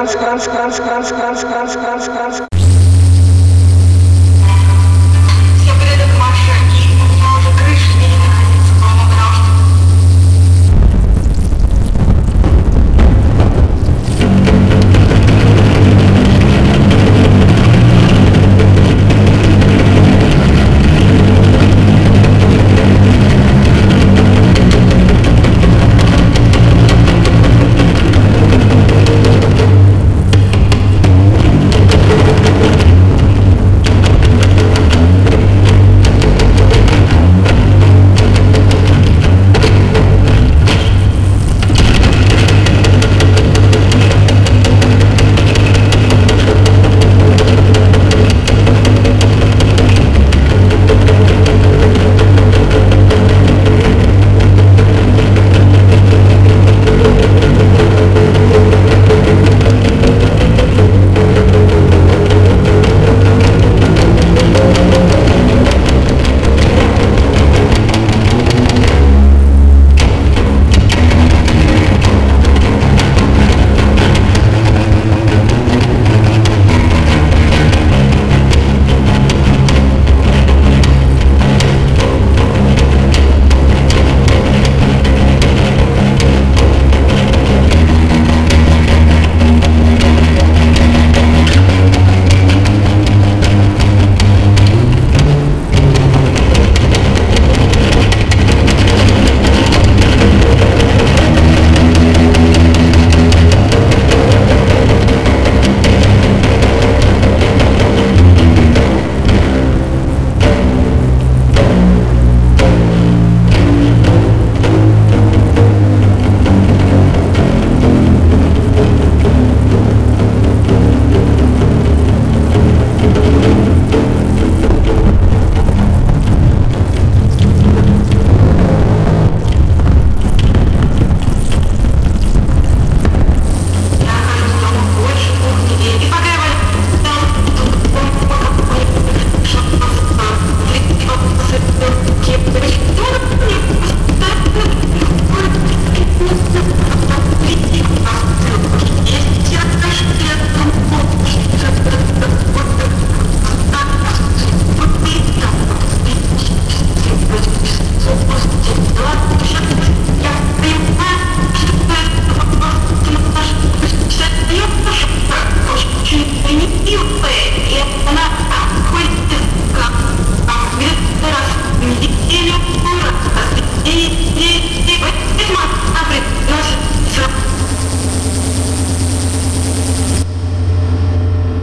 crunch crunch crunch crunch crunch crunch crunch crunch